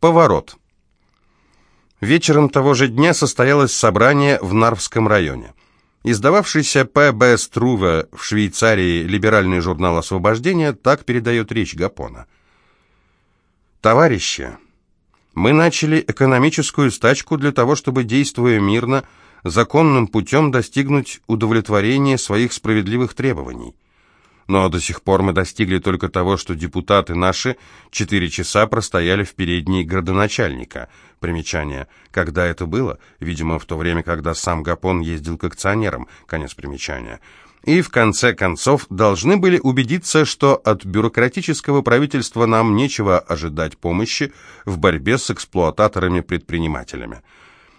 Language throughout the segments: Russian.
Поворот. Вечером того же дня состоялось собрание в Нарвском районе. Издававшийся П.Б. Струве в Швейцарии либеральный журнал «Освобождение» так передает речь Гапона. «Товарищи, мы начали экономическую стачку для того, чтобы, действуя мирно, законным путем достигнуть удовлетворения своих справедливых требований. Но до сих пор мы достигли только того, что депутаты наши четыре часа простояли в передней градоначальника. Примечание. Когда это было? Видимо, в то время, когда сам Гапон ездил к акционерам. Конец примечания. И в конце концов должны были убедиться, что от бюрократического правительства нам нечего ожидать помощи в борьбе с эксплуататорами-предпринимателями.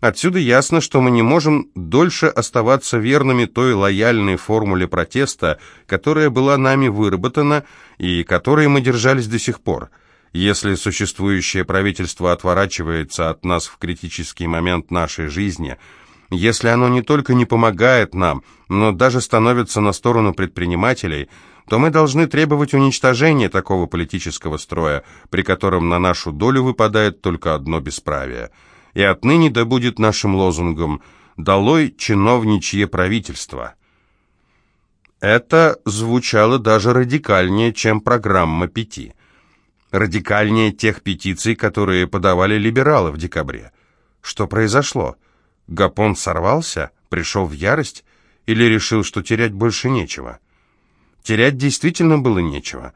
Отсюда ясно, что мы не можем дольше оставаться верными той лояльной формуле протеста, которая была нами выработана и которой мы держались до сих пор. Если существующее правительство отворачивается от нас в критический момент нашей жизни, если оно не только не помогает нам, но даже становится на сторону предпринимателей, то мы должны требовать уничтожения такого политического строя, при котором на нашу долю выпадает только одно бесправие – и отныне да будет нашим лозунгом «Долой чиновничье правительство». Это звучало даже радикальнее, чем программа пяти. Радикальнее тех петиций, которые подавали либералы в декабре. Что произошло? Гапон сорвался, пришел в ярость или решил, что терять больше нечего? Терять действительно было нечего.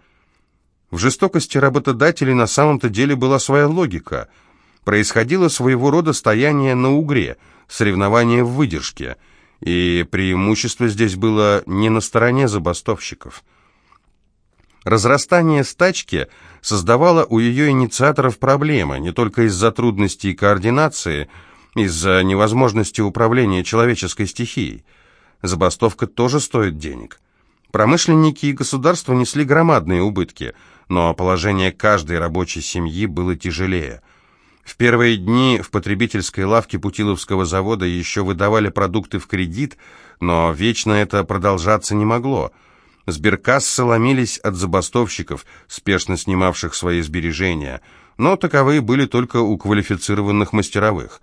В жестокости работодателей на самом-то деле была своя логика – происходило своего рода стояние на угре, соревнование в выдержке, и преимущество здесь было не на стороне забастовщиков. Разрастание стачки создавало у ее инициаторов проблемы, не только из-за трудностей координации, из-за невозможности управления человеческой стихией. Забастовка тоже стоит денег. Промышленники и государство несли громадные убытки, но положение каждой рабочей семьи было тяжелее – в первые дни в потребительской лавке Путиловского завода еще выдавали продукты в кредит, но вечно это продолжаться не могло. Сберкассы ломились от забастовщиков, спешно снимавших свои сбережения, но таковые были только у квалифицированных мастеровых.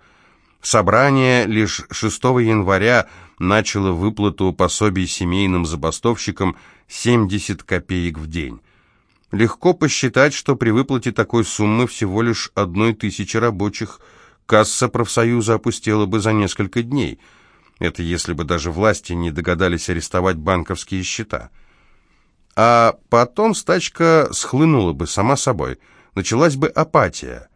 Собрание лишь 6 января начало выплату пособий семейным забастовщикам 70 копеек в день. Легко посчитать, что при выплате такой суммы всего лишь одной тысячи рабочих касса профсоюза опустела бы за несколько дней. Это если бы даже власти не догадались арестовать банковские счета. А потом стачка схлынула бы сама собой. Началась бы апатия.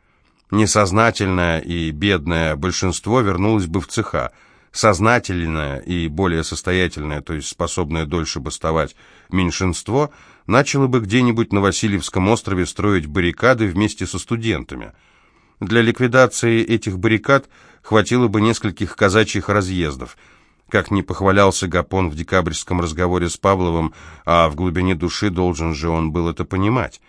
Несознательное и бедное большинство вернулось бы в цеха. Сознательное и более состоятельное, то есть способное дольше бастовать, меньшинство – начало бы где-нибудь на Васильевском острове строить баррикады вместе со студентами. Для ликвидации этих баррикад хватило бы нескольких казачьих разъездов. Как не похвалялся Гапон в декабрьском разговоре с Павловым, а в глубине души должен же он был это понимать.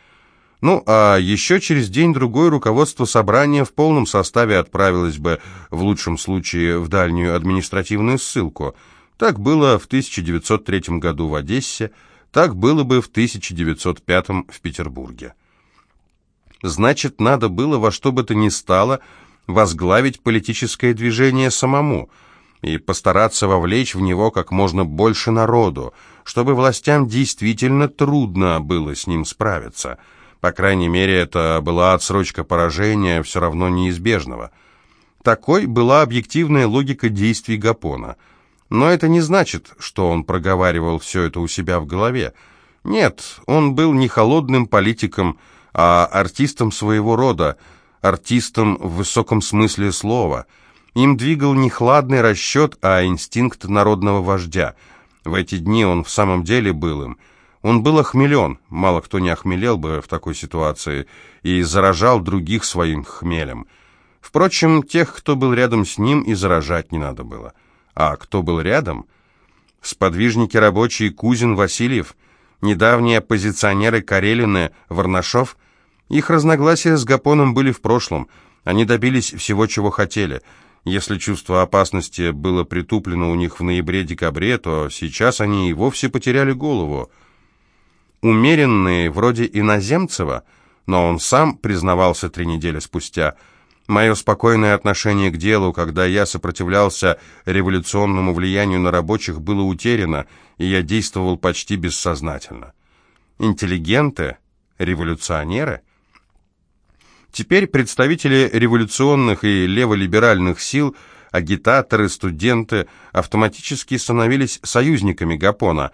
Ну, а еще через день-другой руководство собрания в полном составе отправилось бы, в лучшем случае, в дальнюю административную ссылку. Так было в 1903 году в Одессе, так было бы в 1905 в Петербурге. Значит, надо было во что бы то ни стало возглавить политическое движение самому и постараться вовлечь в него как можно больше народу, чтобы властям действительно трудно было с ним справиться. По крайней мере, это была отсрочка поражения все равно неизбежного. Такой была объективная логика действий Гапона – но это не значит, что он проговаривал все это у себя в голове. Нет, он был не холодным политиком, а артистом своего рода, артистом в высоком смысле слова. Им двигал не хладный расчет, а инстинкт народного вождя. В эти дни он в самом деле был им. Он был охмелен, мало кто не охмелел бы в такой ситуации, и заражал других своим хмелем. Впрочем, тех, кто был рядом с ним, и заражать не надо было. А кто был рядом? Сподвижники рабочие Кузин, Васильев, недавние оппозиционеры Карелины, Варнашов. Их разногласия с Гапоном были в прошлом. Они добились всего, чего хотели. Если чувство опасности было притуплено у них в ноябре-декабре, то сейчас они и вовсе потеряли голову. Умеренные, вроде Иноземцева, Но он сам признавался три недели спустя. Мое спокойное отношение к делу, когда я сопротивлялся революционному влиянию на рабочих, было утеряно, и я действовал почти бессознательно. Интеллигенты? Революционеры? Теперь представители революционных и леволиберальных сил, агитаторы, студенты автоматически становились союзниками Гапона,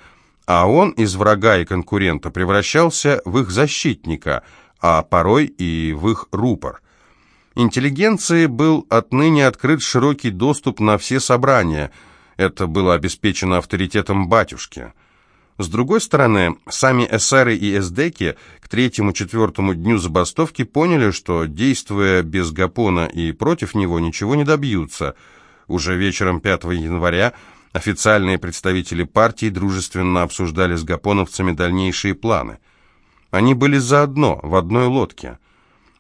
а он из врага и конкурента превращался в их защитника, а порой и в их рупор. Интеллигенции был отныне открыт широкий доступ на все собрания. Это было обеспечено авторитетом батюшки. С другой стороны, сами эсеры и эсдеки к третьему-четвертому дню забастовки поняли, что, действуя без Гапона и против него, ничего не добьются. Уже вечером 5 января официальные представители партии дружественно обсуждали с гапоновцами дальнейшие планы. Они были заодно, в одной лодке.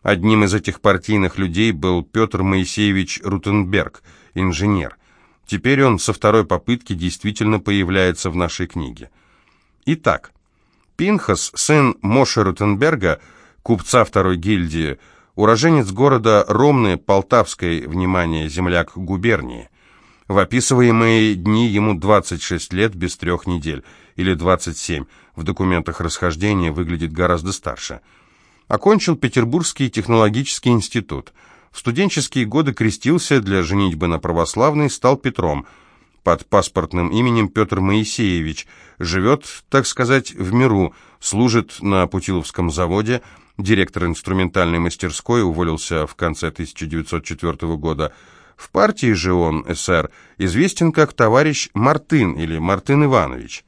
Одним из этих партийных людей был Петр Моисеевич Рутенберг, инженер. Теперь он со второй попытки действительно появляется в нашей книге. Итак, Пинхас, сын Моше Рутенберга, купца второй гильдии, уроженец города Ромны Полтавской, внимание, земляк губернии. В описываемые дни ему 26 лет без трех недель, или 27, в документах расхождения выглядит гораздо старше. Окончил Петербургский технологический институт. В студенческие годы крестился для женитьбы на православной, стал Петром – под паспортным именем Петр Моисеевич, живет, так сказать, в миру, служит на Путиловском заводе, директор инструментальной мастерской, уволился в конце 1904 года. В партии же он, СР, известен как товарищ Мартын или Мартын Иванович.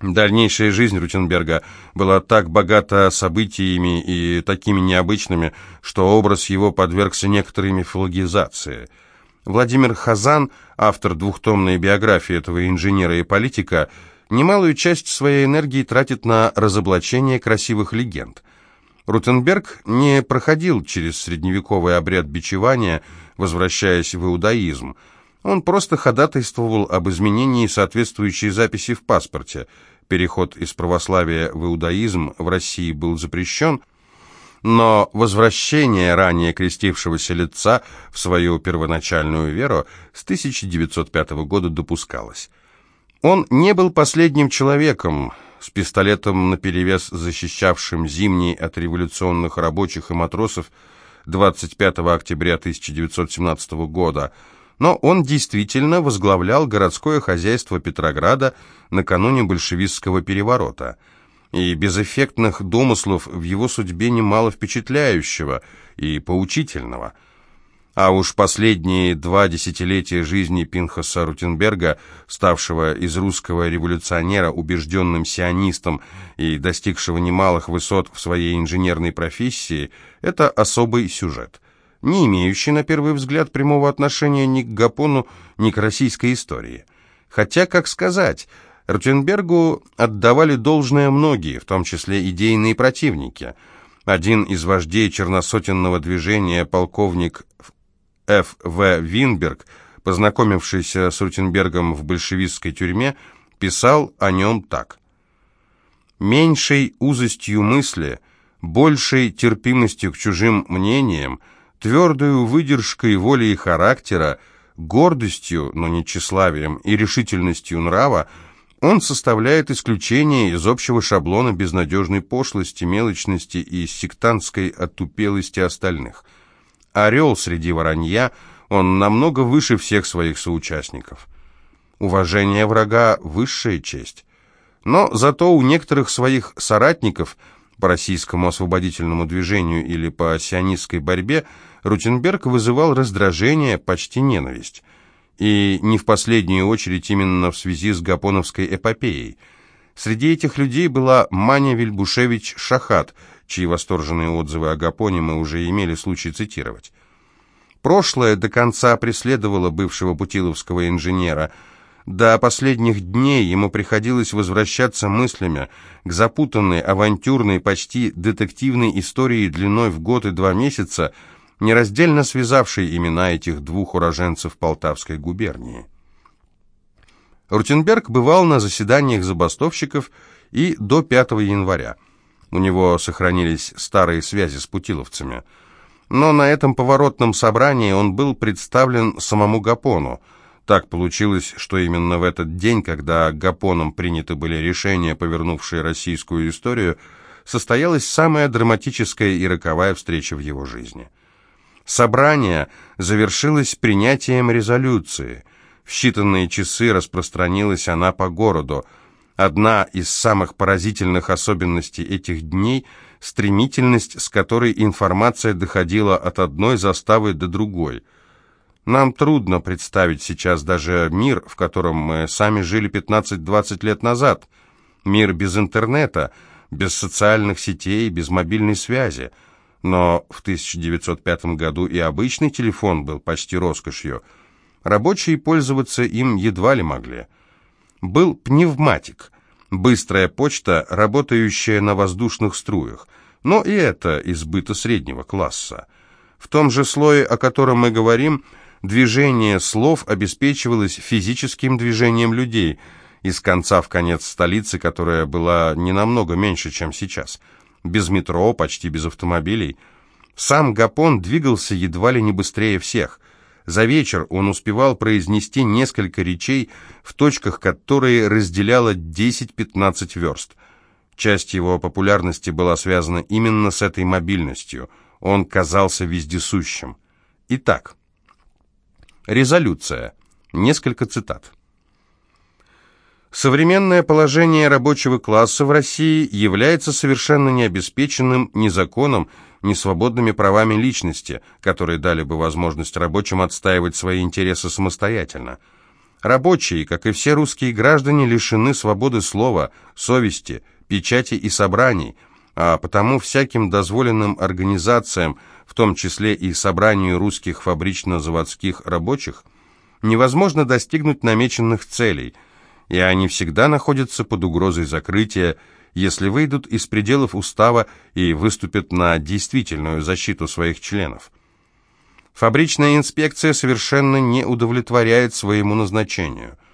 Дальнейшая жизнь Рутенберга была так богата событиями и такими необычными, что образ его подвергся некоторой мифологизации – Владимир Хазан, автор двухтомной биографии этого инженера и политика, немалую часть своей энергии тратит на разоблачение красивых легенд. Рутенберг не проходил через средневековый обряд бичевания, возвращаясь в иудаизм. Он просто ходатайствовал об изменении соответствующей записи в паспорте. Переход из православия в иудаизм в России был запрещен, но возвращение ранее крестившегося лица в свою первоначальную веру с 1905 года допускалось. Он не был последним человеком, с пистолетом наперевес защищавшим зимний от революционных рабочих и матросов 25 октября 1917 года, но он действительно возглавлял городское хозяйство Петрограда накануне большевистского переворота – и без эффектных домыслов в его судьбе немало впечатляющего и поучительного. А уж последние два десятилетия жизни Пинхаса Рутенберга, ставшего из русского революционера убежденным сионистом и достигшего немалых высот в своей инженерной профессии, это особый сюжет, не имеющий на первый взгляд прямого отношения ни к Гапону, ни к российской истории. Хотя, как сказать, Ротенбергу отдавали должное многие, в том числе идейные противники. Один из вождей черносотенного движения, полковник Ф. В. Винберг, познакомившийся с Рутенбергом в большевистской тюрьме, писал о нем так. «Меньшей узостью мысли, большей терпимостью к чужим мнениям, твердою выдержкой воли и характера, гордостью, но не тщеславием, и решительностью нрава он составляет исключение из общего шаблона безнадежной пошлости, мелочности и сектантской отупелости остальных. Орел среди воронья, он намного выше всех своих соучастников. Уважение врага – высшая честь. Но зато у некоторых своих соратников по российскому освободительному движению или по сионистской борьбе Рутенберг вызывал раздражение, почти ненависть и не в последнюю очередь именно в связи с Гапоновской эпопеей. Среди этих людей была Маня Вильбушевич Шахат, чьи восторженные отзывы о Гапоне мы уже имели случай цитировать. Прошлое до конца преследовало бывшего путиловского инженера. До последних дней ему приходилось возвращаться мыслями к запутанной, авантюрной, почти детективной истории длиной в год и два месяца – нераздельно связавший имена этих двух уроженцев Полтавской губернии. Рутенберг бывал на заседаниях забастовщиков и до 5 января. у него сохранились старые связи с путиловцами. Но на этом поворотном собрании он был представлен самому Гапону. Так получилось, что именно в этот день, когда Гапоном приняты были решения, повернувшие российскую историю, состоялась самая драматическая и роковая встреча в его жизни. Собрание завершилось принятием резолюции. В считанные часы распространилась она по городу. Одна из самых поразительных особенностей этих дней – стремительность, с которой информация доходила от одной заставы до другой. Нам трудно представить сейчас даже мир, в котором мы сами жили 15-20 лет назад. Мир без интернета, без социальных сетей, без мобильной связи. Но в 1905 году и обычный телефон был почти роскошью. Рабочие пользоваться им едва ли могли. Был пневматик, быстрая почта, работающая на воздушных струях. Но и это избыто среднего класса. В том же слое, о котором мы говорим, движение слов обеспечивалось физическим движением людей из конца в конец столицы, которая была не намного меньше, чем сейчас. Без метро, почти без автомобилей. Сам Гапон двигался едва ли не быстрее всех. За вечер он успевал произнести несколько речей в точках, которые разделяло 10-15 верст. Часть его популярности была связана именно с этой мобильностью. Он казался вездесущим. Итак, резолюция. Несколько цитат. Современное положение рабочего класса в России является совершенно необеспеченным ни законом, ни свободными правами личности, которые дали бы возможность рабочим отстаивать свои интересы самостоятельно. Рабочие, как и все русские граждане, лишены свободы слова, совести, печати и собраний, а потому всяким дозволенным организациям, в том числе и собранию русских фабрично-заводских рабочих, невозможно достигнуть намеченных целей, и они всегда находятся под угрозой закрытия, если выйдут из пределов устава и выступят на действительную защиту своих членов. Фабричная инспекция совершенно не удовлетворяет своему назначению –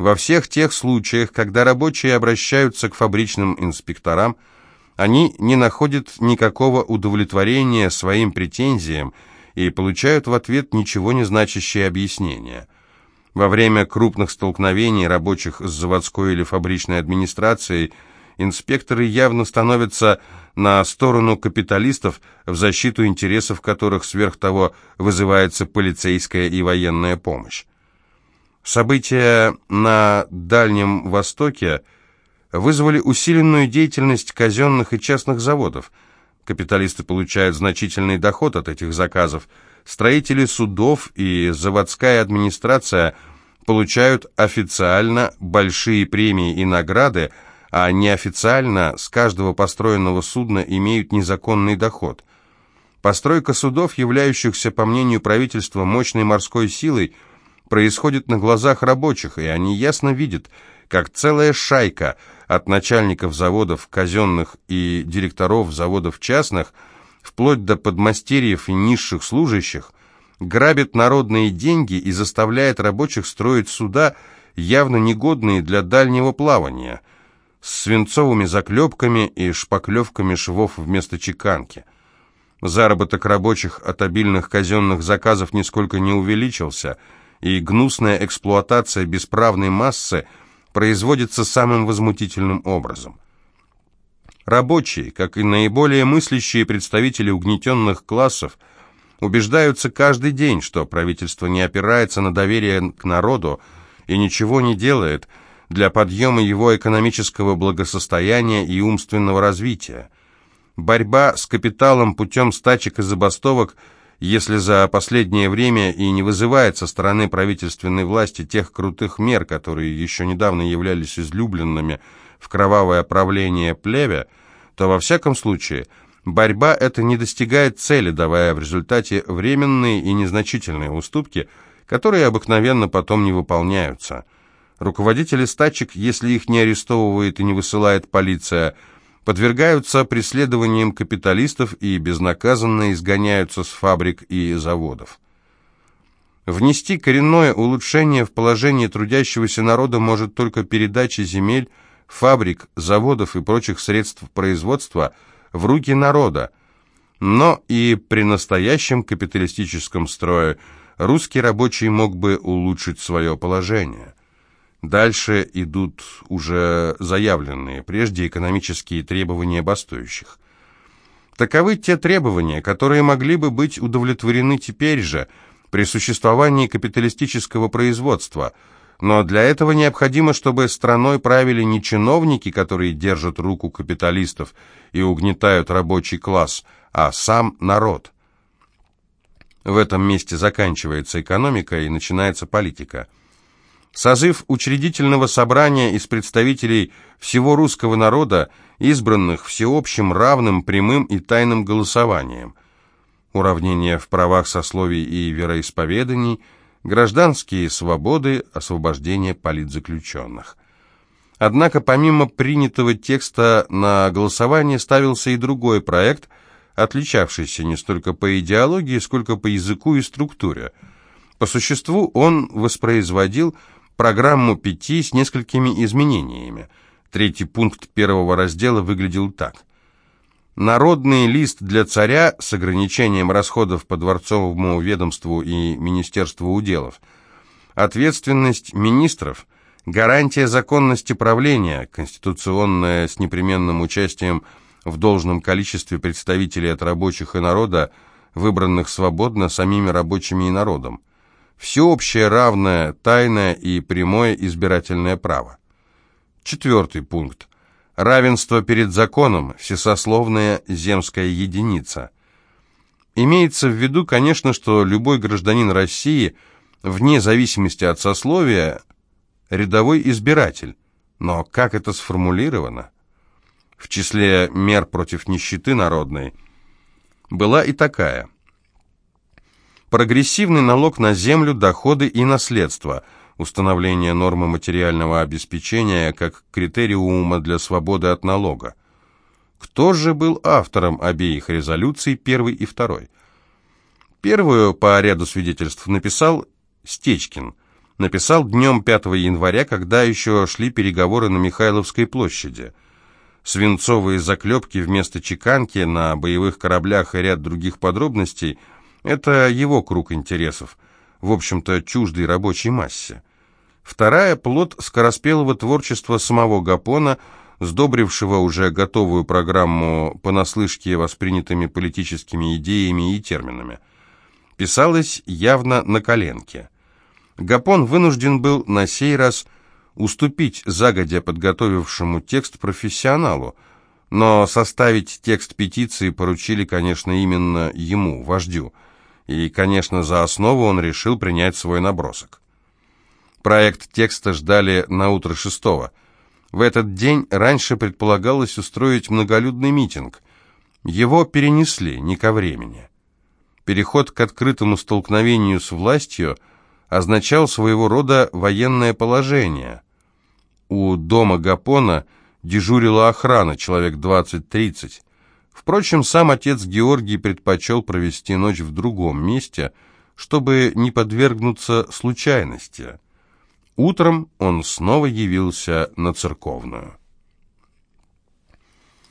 во всех тех случаях, когда рабочие обращаются к фабричным инспекторам, они не находят никакого удовлетворения своим претензиям и получают в ответ ничего не значащие объяснения. Во время крупных столкновений рабочих с заводской или фабричной администрацией инспекторы явно становятся на сторону капиталистов, в защиту интересов которых сверх того вызывается полицейская и военная помощь. События на Дальнем Востоке вызвали усиленную деятельность казенных и частных заводов. Капиталисты получают значительный доход от этих заказов. Строители судов и заводская администрация получают официально большие премии и награды, а неофициально с каждого построенного судна имеют незаконный доход. Постройка судов, являющихся, по мнению правительства, мощной морской силой – происходит на глазах рабочих, и они ясно видят, как целая шайка от начальников заводов казенных и директоров заводов частных, вплоть до подмастерьев и низших служащих, грабит народные деньги и заставляет рабочих строить суда, явно негодные для дальнего плавания, с свинцовыми заклепками и шпаклевками швов вместо чеканки. Заработок рабочих от обильных казенных заказов нисколько не увеличился – и гнусная эксплуатация бесправной массы производится самым возмутительным образом. Рабочие, как и наиболее мыслящие представители угнетенных классов, убеждаются каждый день, что правительство не опирается на доверие к народу и ничего не делает для подъема его экономического благосостояния и умственного развития. Борьба с капиталом путем стачек и забастовок – если за последнее время и не вызывает со стороны правительственной власти тех крутых мер, которые еще недавно являлись излюбленными в кровавое правление плеве, то во всяком случае борьба эта не достигает цели, давая в результате временные и незначительные уступки, которые обыкновенно потом не выполняются. Руководители стачек, если их не арестовывает и не высылает полиция – подвергаются преследованиям капиталистов и безнаказанно изгоняются с фабрик и заводов. Внести коренное улучшение в положение трудящегося народа может только передача земель фабрик, заводов и прочих средств производства в руки народа. Но и при настоящем капиталистическом строе русский рабочий мог бы улучшить свое положение. Дальше идут уже заявленные прежде экономические требования бастующих. Таковы те требования, которые могли бы быть удовлетворены теперь же, при существовании капиталистического производства, но для этого необходимо, чтобы страной правили не чиновники, которые держат руку капиталистов и угнетают рабочий класс, а сам народ. В этом месте заканчивается экономика и начинается политика – Созыв учредительного собрания из представителей всего русского народа, избранных всеобщим, равным, прямым и тайным голосованием. Уравнение в правах сословий и вероисповеданий, гражданские свободы, освобождение политзаключенных. Однако помимо принятого текста на голосование ставился и другой проект, отличавшийся не столько по идеологии, сколько по языку и структуре. По существу он воспроизводил программу пяти с несколькими изменениями. Третий пункт первого раздела выглядел так. Народный лист для царя с ограничением расходов по дворцовому ведомству и Министерству уделов. Ответственность министров, гарантия законности правления, конституционная с непременным участием в должном количестве представителей от рабочих и народа, выбранных свободно самими рабочими и народом всеобщее, равное, тайное и прямое избирательное право. Четвертый пункт. Равенство перед законом, всесословная земская единица. Имеется в виду, конечно, что любой гражданин России, вне зависимости от сословия, рядовой избиратель. Но как это сформулировано? В числе мер против нищеты народной была и такая – прогрессивный налог на землю, доходы и наследство, установление нормы материального обеспечения как критериума для свободы от налога. Кто же был автором обеих резолюций, первой и второй? Первую по ряду свидетельств написал Стечкин. Написал днем 5 января, когда еще шли переговоры на Михайловской площади. Свинцовые заклепки вместо чеканки на боевых кораблях и ряд других подробностей – это его круг интересов, в общем-то, чуждой рабочей массе. Вторая – плод скороспелого творчества самого Гапона, сдобрившего уже готовую программу понаслышке воспринятыми политическими идеями и терминами. Писалось явно на коленке. Гапон вынужден был на сей раз уступить загодя подготовившему текст профессионалу, но составить текст петиции поручили, конечно, именно ему, вождю – и, конечно, за основу он решил принять свой набросок. Проект текста ждали на утро шестого. В этот день раньше предполагалось устроить многолюдный митинг. Его перенесли не ко времени. Переход к открытому столкновению с властью означал своего рода военное положение. У дома Гапона дежурила охрана, человек 20-30. Впрочем, сам отец Георгий предпочел провести ночь в другом месте, чтобы не подвергнуться случайности. Утром он снова явился на церковную.